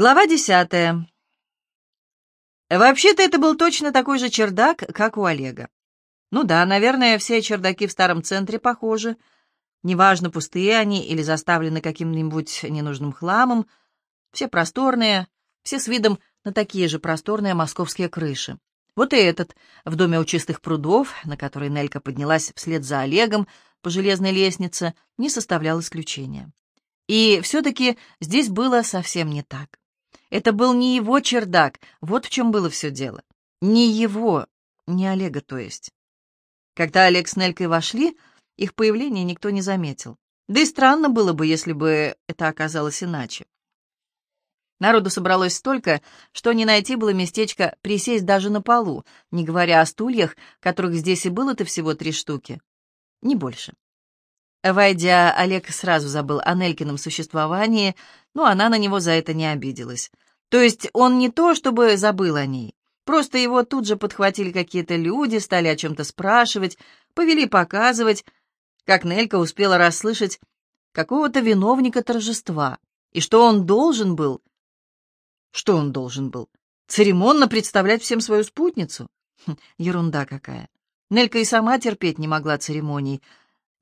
Глава десятая. Вообще-то это был точно такой же чердак, как у Олега. Ну да, наверное, все чердаки в старом центре похожи. Неважно, пустые они или заставлены каким-нибудь ненужным хламом. Все просторные, все с видом на такие же просторные московские крыши. Вот и этот, в доме у чистых прудов, на который Нелька поднялась вслед за Олегом по железной лестнице, не составлял исключения. И все-таки здесь было совсем не так. Это был не его чердак, вот в чем было все дело. Не его, не Олега, то есть. Когда Олег с Нелькой вошли, их появление никто не заметил. Да и странно было бы, если бы это оказалось иначе. Народу собралось столько, что не найти было местечко присесть даже на полу, не говоря о стульях, которых здесь и было-то всего три штуки. Не больше. Войдя, Олег сразу забыл о Нелькином существовании, но она на него за это не обиделась. То есть он не то, чтобы забыл о ней. Просто его тут же подхватили какие-то люди, стали о чем-то спрашивать, повели показывать, как Нелька успела расслышать какого-то виновника торжества, и что он должен был что он должен был? Церемонно представлять всем свою спутницу? Хм, ерунда какая. Нелька и сама терпеть не могла церемоний.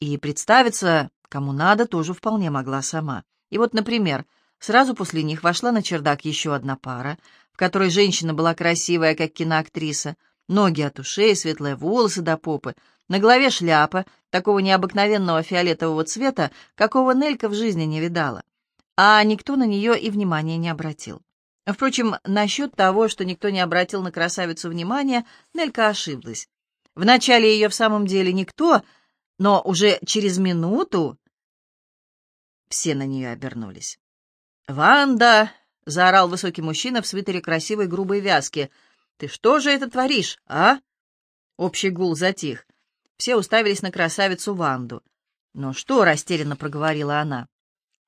И представиться, кому надо, тоже вполне могла сама. И вот, например, сразу после них вошла на чердак еще одна пара, в которой женщина была красивая, как киноактриса, ноги от ушей, светлые волосы до попы, на голове шляпа, такого необыкновенного фиолетового цвета, какого Нелька в жизни не видала. А никто на нее и внимания не обратил. Впрочем, насчет того, что никто не обратил на красавицу внимания, Нелька ошиблась. Вначале ее в самом деле никто, но уже через минуту все на нее обернулись. «Ванда!» — заорал высокий мужчина в свитере красивой грубой вязки. «Ты что же это творишь, а?» Общий гул затих. Все уставились на красавицу Ванду. «Ну что?» — растерянно проговорила она.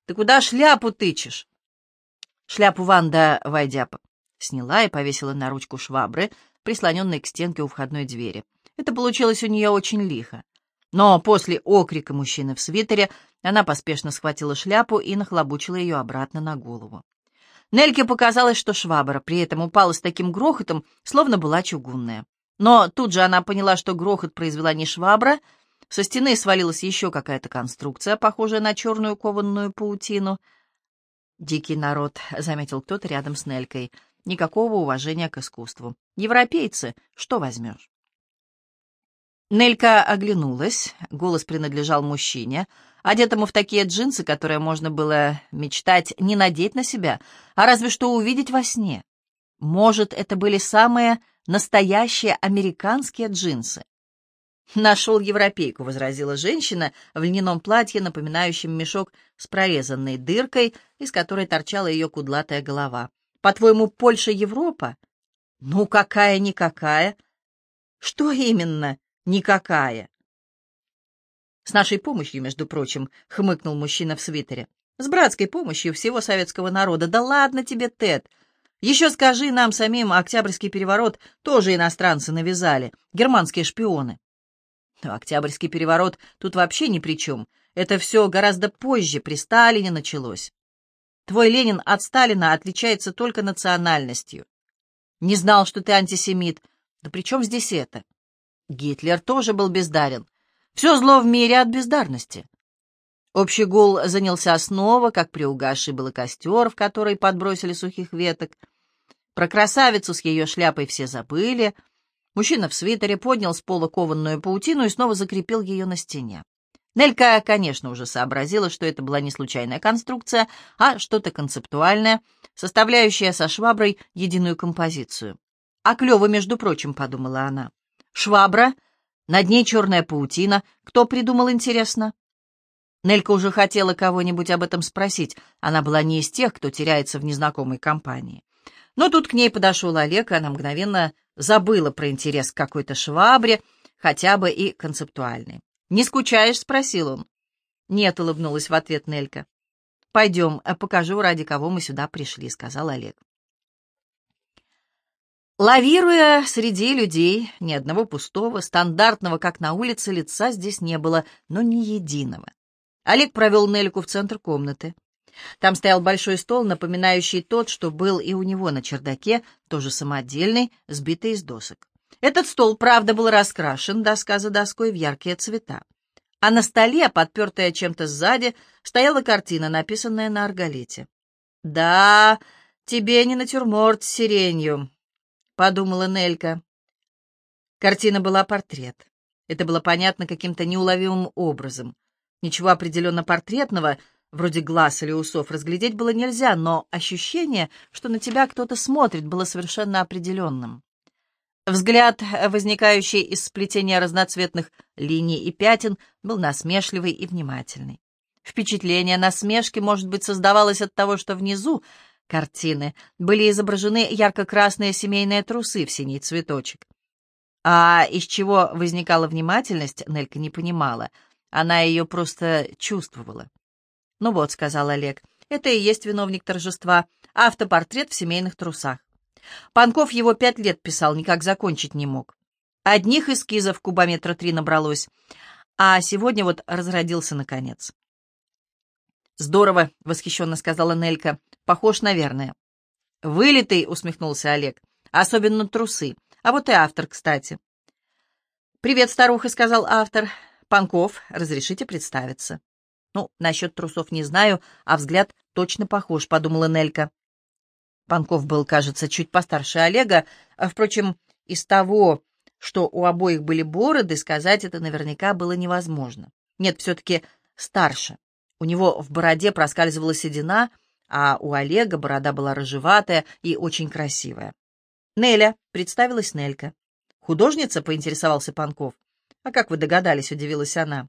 «Ты куда шляпу тычешь?» Шляпу Ванда, войдя, сняла и повесила на ручку швабры, прислоненной к стенке у входной двери. Это получилось у нее очень лихо. Но после окрика мужчины в свитере она поспешно схватила шляпу и нахлобучила ее обратно на голову. Нельке показалось, что швабра при этом упала с таким грохотом, словно была чугунная. Но тут же она поняла, что грохот произвела не швабра, со стены свалилась еще какая-то конструкция, похожая на черную кованную паутину — «Дикий народ», — заметил кто-то рядом с Нелькой. «Никакого уважения к искусству. Европейцы, что возьмешь?» Нелька оглянулась, голос принадлежал мужчине, одетому в такие джинсы, которые можно было мечтать не надеть на себя, а разве что увидеть во сне. Может, это были самые настоящие американские джинсы. «Нашел европейку», — возразила женщина в льняном платье, напоминающем мешок с прорезанной дыркой, из которой торчала ее кудлатая голова. «По-твоему, Польша Европа?» «Ну, какая-никакая». «Что именно никакая?» «С нашей помощью, между прочим», — хмыкнул мужчина в свитере. «С братской помощью всего советского народа. Да ладно тебе, Тед. Еще скажи нам самим, Октябрьский переворот тоже иностранцы навязали, германские шпионы». Но Октябрьский переворот тут вообще ни при чем. Это все гораздо позже, при Сталине началось. Твой Ленин от Сталина отличается только национальностью. Не знал, что ты антисемит. Да при чем здесь это? Гитлер тоже был бездарен. Все зло в мире от бездарности. Общий гул занялся снова, как при угасший был костер, в который подбросили сухих веток. Про красавицу с ее шляпой все забыли — Мужчина в свитере поднял с пола кованную паутину и снова закрепил ее на стене. Нелька, конечно, уже сообразила, что это была не случайная конструкция, а что-то концептуальное, составляющее со шваброй единую композицию. «А клево, между прочим», — подумала она. «Швабра, над ней черная паутина. Кто придумал, интересно?» Нелька уже хотела кого-нибудь об этом спросить. Она была не из тех, кто теряется в незнакомой компании. Но тут к ней подошел Олег, и она мгновенно забыла про интерес к какой-то швабре, хотя бы и концептуальной. «Не скучаешь?» — спросил он. «Нет», — улыбнулась в ответ Нелька. «Пойдем, э, покажу, ради кого мы сюда пришли», — сказал Олег. Лавируя среди людей, ни одного пустого, стандартного, как на улице, лица здесь не было, но ни единого. Олег провел Нельку в центр комнаты. Там стоял большой стол, напоминающий тот, что был и у него на чердаке, тоже самодельный, сбитый из досок. Этот стол, правда, был раскрашен доска за доской в яркие цвета. А на столе, подпертая чем-то сзади, стояла картина, написанная на арголите. «Да, тебе не натюрморт с сиренью», — подумала Нелька. Картина была портрет. Это было понятно каким-то неуловимым образом. Ничего определенно портретного, вроде глаз или усов, разглядеть было нельзя, но ощущение, что на тебя кто-то смотрит, было совершенно определенным. Взгляд, возникающий из сплетения разноцветных линий и пятен, был насмешливый и внимательный. Впечатление насмешки, может быть, создавалось от того, что внизу картины были изображены ярко-красные семейные трусы в синий цветочек. А из чего возникала внимательность, Нелька не понимала. Она ее просто чувствовала. «Ну вот», — сказал Олег, — «это и есть виновник торжества, автопортрет в семейных трусах. Панков его пять лет писал, никак закончить не мог. Одних эскизов кубометра три набралось, а сегодня вот разродился наконец. «Здорово», — восхищенно сказала Нелька. «Похож, наверное». «Вылитый», — усмехнулся Олег. «Особенно трусы. А вот и автор, кстати». «Привет, старуха», — сказал автор. «Панков, разрешите представиться». «Ну, насчет трусов не знаю, а взгляд точно похож», — подумала Нелька. Панков был, кажется, чуть постарше Олега. А, впрочем, из того, что у обоих были бороды, сказать это наверняка было невозможно. Нет, все-таки старше. У него в бороде проскальзывала седина, а у Олега борода была рыжеватая и очень красивая. «Неля», — представилась Нелька. «Художница?» — поинтересовался Панков. «А как вы догадались?» — удивилась она.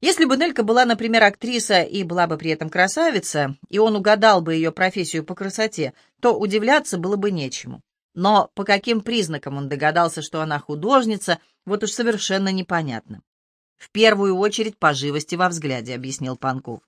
Если бы Нелька была, например, актриса и была бы при этом красавица, и он угадал бы ее профессию по красоте, то удивляться было бы нечему. Но по каким признакам он догадался, что она художница, вот уж совершенно непонятно. «В первую очередь по живости во взгляде», — объяснил Панков.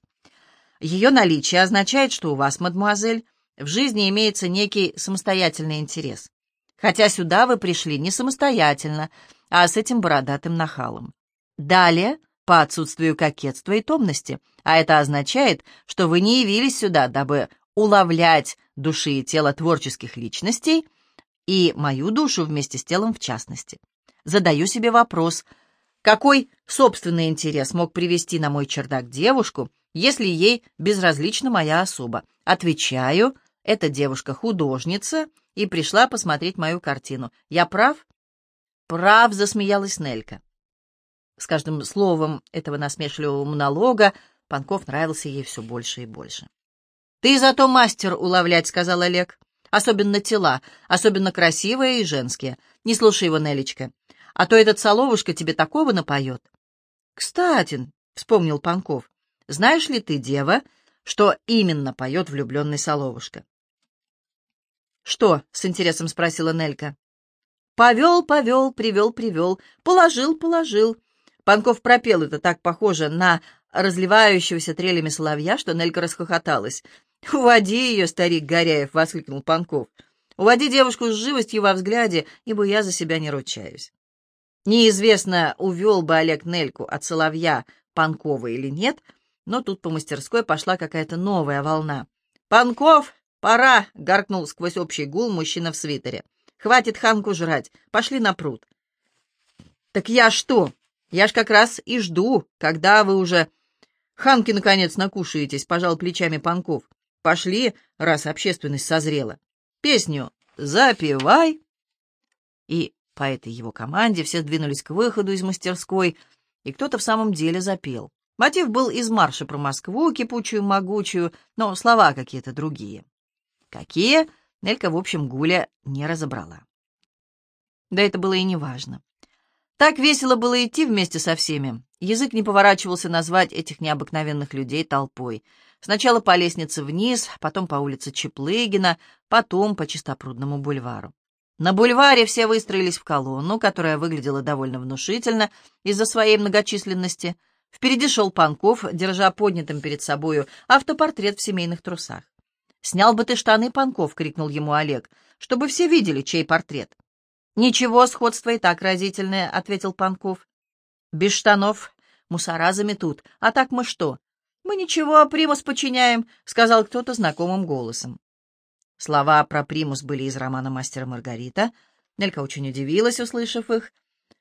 «Ее наличие означает, что у вас, мадемуазель, в жизни имеется некий самостоятельный интерес. Хотя сюда вы пришли не самостоятельно, а с этим бородатым нахалом. Далее по отсутствию кокетства и томности, а это означает, что вы не явились сюда, дабы уловлять души и тело творческих личностей и мою душу вместе с телом в частности. Задаю себе вопрос, какой собственный интерес мог привести на мой чердак девушку, если ей безразлична моя особа? Отвечаю, эта девушка художница и пришла посмотреть мою картину. Я прав? Прав, засмеялась Нелька. С каждым словом этого насмешливого монолога Панков нравился ей все больше и больше. «Ты зато мастер уловлять», — сказал Олег. «Особенно тела, особенно красивые и женские. Не слушай его, Нелечка, а то этот соловушка тебе такого напоет». «Кстати», — вспомнил Панков, — «знаешь ли ты, дева, что именно поет влюбленный соловушка?» «Что?» — с интересом спросила Нелька. «Повел, повел, привел, привел, положил, положил». Панков пропел это так похоже на разливающегося трелями соловья, что Нелька расхохоталась. «Уводи ее, старик Горяев!» — воскликнул Панков. «Уводи девушку с живостью во взгляде, ибо я за себя не ручаюсь». Неизвестно, увел бы Олег Нельку от соловья Панкова или нет, но тут по мастерской пошла какая-то новая волна. «Панков, пора!» — гаркнул сквозь общий гул мужчина в свитере. «Хватит Ханку жрать, пошли на пруд». «Так я что, я ж как раз и жду, когда вы уже... Ханки, наконец, накушаетесь, пожал плечами Панков. Пошли, раз общественность созрела. Песню запевай. И по этой его команде все двинулись к выходу из мастерской, и кто-то в самом деле запел. Мотив был из марша про Москву, кипучую, могучую, но слова какие-то другие. Какие, Нелька в общем гуля не разобрала. Да это было и не важно. Так весело было идти вместе со всеми. Язык не поворачивался назвать этих необыкновенных людей толпой. Сначала по лестнице вниз, потом по улице Чеплыгина, потом по Чистопрудному бульвару. На бульваре все выстроились в колонну, которая выглядела довольно внушительно из-за своей многочисленности. Впереди шел Панков, держа поднятым перед собою автопортрет в семейных трусах. «Снял бы ты штаны, Панков!» — крикнул ему Олег, — «чтобы все видели, чей портрет». «Ничего, сходство и так разительное», — ответил Панков. «Без штанов мусора заметут. А так мы что? «Мы ничего, примус подчиняем», — сказал кто-то знакомым голосом. Слова про примус были из романа «Мастера Маргарита». Нелька очень удивилась, услышав их.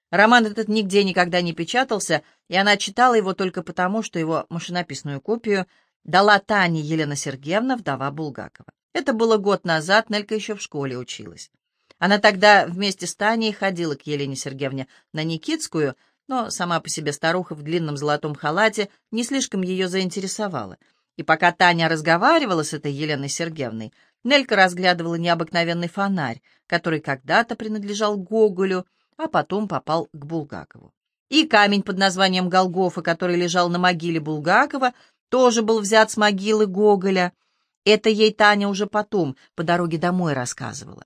Роман этот нигде никогда не печатался, и она читала его только потому, что его машинописную копию дала Тане Елена Сергеевна, вдова Булгакова. Это было год назад, Нелька еще в школе училась. Она тогда вместе с Таней ходила к Елене Сергеевне на Никитскую, но сама по себе старуха в длинном золотом халате не слишком ее заинтересовала. И пока Таня разговаривала с этой Еленой Сергеевной, Нелька разглядывала необыкновенный фонарь, который когда-то принадлежал Гоголю, а потом попал к Булгакову. И камень под названием Голгофа, который лежал на могиле Булгакова, тоже был взят с могилы Гоголя. Это ей Таня уже потом, по дороге домой, рассказывала.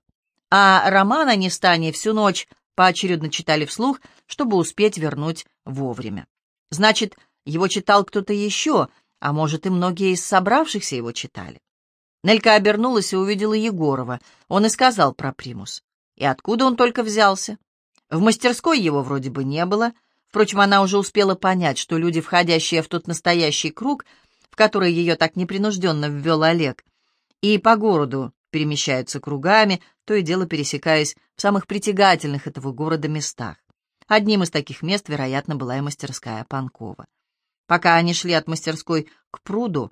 А роман они с Таней всю ночь поочередно читали вслух, чтобы успеть вернуть вовремя. Значит, его читал кто-то еще, а может, и многие из собравшихся его читали. Нелька обернулась и увидела Егорова. Он и сказал про примус. И откуда он только взялся? В мастерской его вроде бы не было. Впрочем, она уже успела понять, что люди, входящие в тот настоящий круг, в который ее так непринужденно ввел Олег, и по городу перемещаются кругами, то и дело пересекаясь в самых притягательных этого города местах. Одним из таких мест, вероятно, была и мастерская Панкова. Пока они шли от мастерской к пруду,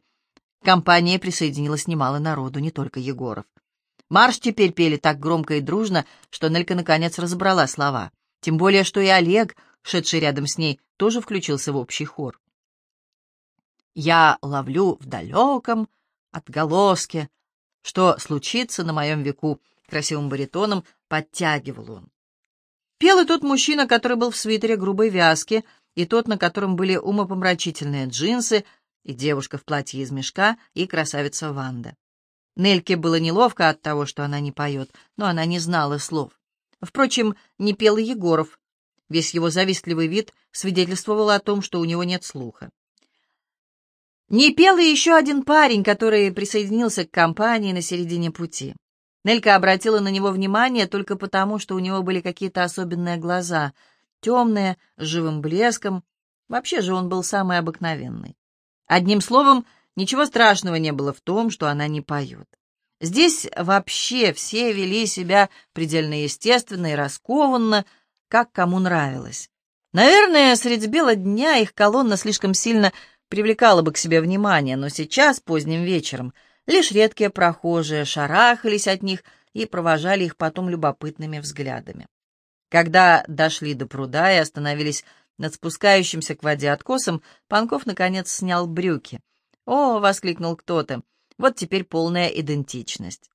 к компании присоединилось немало народу, не только Егоров. Марш теперь пели так громко и дружно, что Нелька наконец разобрала слова. Тем более, что и Олег, шедший рядом с ней, тоже включился в общий хор. «Я ловлю в далеком отголоске, что случится на моем веку», — красивым баритоном подтягивал он. Пел и тот мужчина, который был в свитере грубой вязки, и тот, на котором были умопомрачительные джинсы, и девушка в платье из мешка, и красавица Ванда. Нельке было неловко от того, что она не поет, но она не знала слов. Впрочем, не пел и Егоров. Весь его завистливый вид свидетельствовал о том, что у него нет слуха. Не пел и еще один парень, который присоединился к компании на середине пути. Нелька обратила на него внимание только потому, что у него были какие-то особенные глаза, темные, с живым блеском. Вообще же он был самый обыкновенный. Одним словом, Ничего страшного не было в том, что она не поет. Здесь вообще все вели себя предельно естественно и раскованно, как кому нравилось. Наверное, средь бела дня их колонна слишком сильно привлекала бы к себе внимание, но сейчас, поздним вечером, лишь редкие прохожие шарахались от них и провожали их потом любопытными взглядами. Когда дошли до пруда и остановились над спускающимся к воде откосом, Панков наконец снял брюки. «О!» — воскликнул кто-то. «Вот теперь полная идентичность».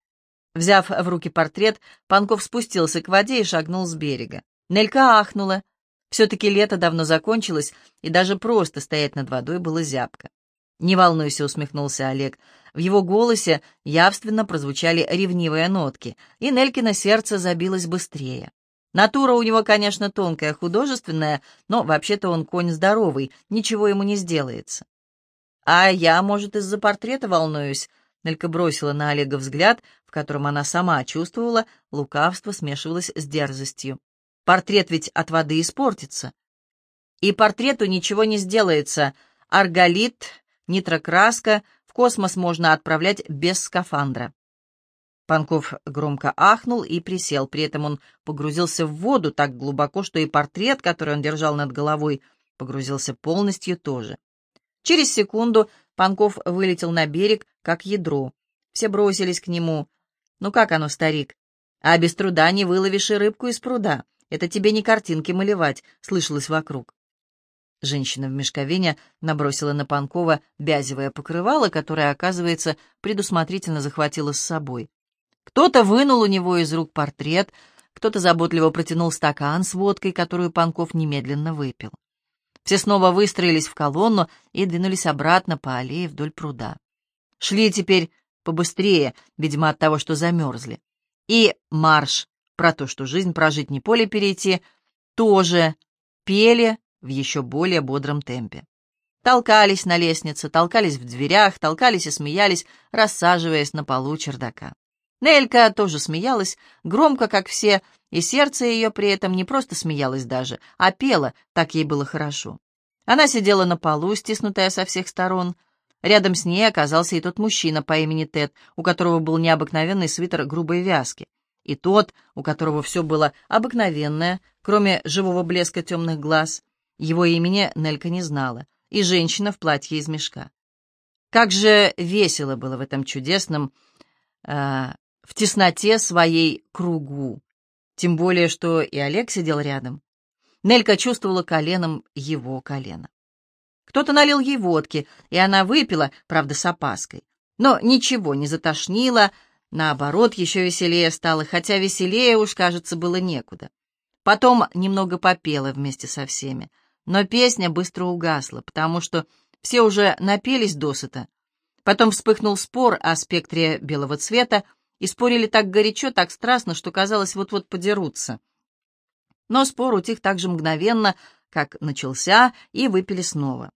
Взяв в руки портрет, Панков спустился к воде и шагнул с берега. Нелька ахнула. Все-таки лето давно закончилось, и даже просто стоять над водой было зябко. «Не волнуйся», — усмехнулся Олег. В его голосе явственно прозвучали ревнивые нотки, и Нелькино сердце забилось быстрее. Натура у него, конечно, тонкая, художественная, но вообще-то он конь здоровый, ничего ему не сделается. «А я, может, из-за портрета волнуюсь?» Нелька бросила на Олега взгляд, в котором она сама чувствовала, лукавство смешивалось с дерзостью. «Портрет ведь от воды испортится». «И портрету ничего не сделается. Арголит, нитрокраска, в космос можно отправлять без скафандра». Панков громко ахнул и присел, при этом он погрузился в воду так глубоко, что и портрет, который он держал над головой, погрузился полностью тоже. Через секунду Панков вылетел на берег, как ядро. Все бросились к нему. «Ну как оно, старик? А без труда не выловишь и рыбку из пруда. Это тебе не картинки малевать», — слышалось вокруг. Женщина в мешковине набросила на Панкова бязевое покрывало, которое, оказывается, предусмотрительно захватила с собой. Кто-то вынул у него из рук портрет, кто-то заботливо протянул стакан с водкой, которую Панков немедленно выпил. Все снова выстроились в колонну и двинулись обратно по аллее вдоль пруда. Шли теперь побыстрее, видимо, от того, что замерзли. И марш про то, что жизнь прожить не поле перейти, тоже пели в еще более бодром темпе. Толкались на лестнице, толкались в дверях, толкались и смеялись, рассаживаясь на полу чердака. Нелька тоже смеялась, громко, как все, и сердце ее при этом не просто смеялось даже, а пело, так ей было хорошо. Она сидела на полу, стиснутая со всех сторон. Рядом с ней оказался и тот мужчина по имени Тед, у которого был необыкновенный свитер грубой вязки, и тот, у которого все было обыкновенное, кроме живого блеска темных глаз. Его имени Нелька не знала, и женщина в платье из мешка. Как же весело было в этом чудесном, э, в тесноте своей кругу. Тем более, что и Олег сидел рядом. Нелька чувствовала коленом его колено. Кто-то налил ей водки, и она выпила, правда, с опаской. Но ничего не затошнило, наоборот, еще веселее стало, хотя веселее уж, кажется, было некуда. Потом немного попела вместе со всеми, но песня быстро угасла, потому что все уже напелись досыта. Потом вспыхнул спор о спектре белого цвета, и спорили так горячо, так страстно, что казалось, вот-вот подерутся. Но спор утих так же мгновенно, как начался, и выпили снова.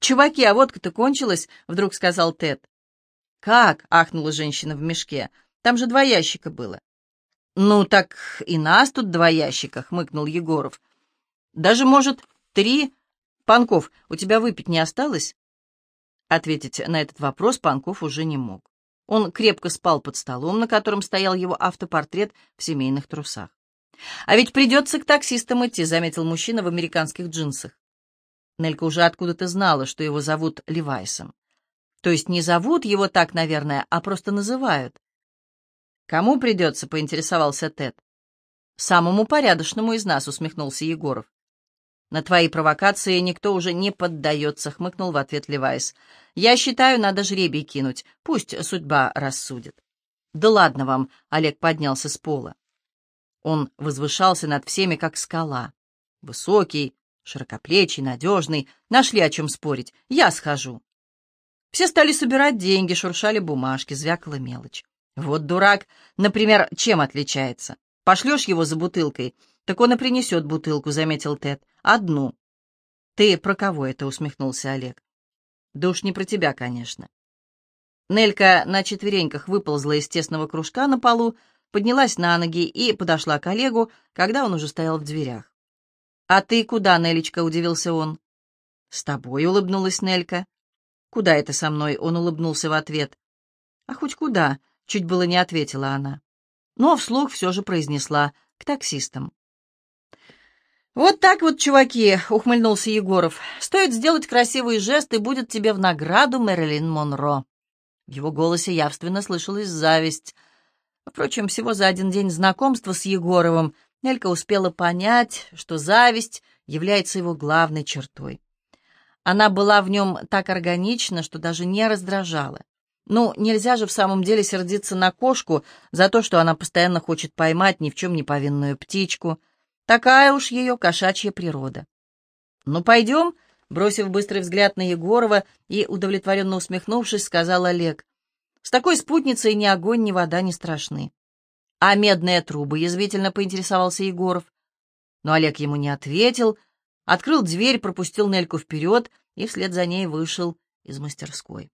«Чуваки, а водка-то кончилась», — вдруг сказал Тед. «Как?» — ахнула женщина в мешке. «Там же два ящика было». «Ну, так и нас тут два ящика», — хмыкнул Егоров. «Даже, может, три? Панков, у тебя выпить не осталось?» Ответить на этот вопрос Панков уже не мог. Он крепко спал под столом, на котором стоял его автопортрет в семейных трусах. «А ведь придется к таксистам идти», — заметил мужчина в американских джинсах. Нелька уже откуда-то знала, что его зовут Левайсом. То есть не зовут его так, наверное, а просто называют. «Кому придется?» — поинтересовался Тед. «Самому порядочному из нас», — усмехнулся Егоров. «На твои провокации никто уже не поддается», — хмыкнул в ответ Левайс. «Я считаю, надо жребий кинуть. Пусть судьба рассудит». «Да ладно вам», — Олег поднялся с пола. Он возвышался над всеми, как скала. Высокий, Широкоплечий, надежный. Нашли о чем спорить. Я схожу. Все стали собирать деньги, шуршали бумажки, звякала мелочь. Вот дурак, например, чем отличается? Пошлешь его за бутылкой, так он и принесет бутылку, заметил Тед. Одну. Ты про кого это, усмехнулся Олег. Да уж не про тебя, конечно. Нелька на четвереньках выползла из тесного кружка на полу, поднялась на ноги и подошла к Олегу, когда он уже стоял в дверях. «А ты куда, Нелечка?» — удивился он. «С тобой», — улыбнулась Нелька. «Куда это со мной?» — он улыбнулся в ответ. «А хоть куда?» — чуть было не ответила она. Но вслух все же произнесла «к таксистам». «Вот так вот, чуваки!» — ухмыльнулся Егоров. «Стоит сделать красивый жест, и будет тебе в награду Мэрилин Монро». В его голосе явственно слышалась зависть. Впрочем, всего за один день знакомства с Егоровым Нелька успела понять, что зависть является его главной чертой. Она была в нем так органична, что даже не раздражала. Ну, нельзя же в самом деле сердиться на кошку за то, что она постоянно хочет поймать ни в чем не повинную птичку. Такая уж ее кошачья природа. «Ну, пойдем», — бросив быстрый взгляд на Егорова и удовлетворенно усмехнувшись, сказал Олег. «С такой спутницей ни огонь, ни вода не страшны». «А медные трубы?» — язвительно поинтересовался Егоров. Но Олег ему не ответил, открыл дверь, пропустил Нельку вперед и вслед за ней вышел из мастерской.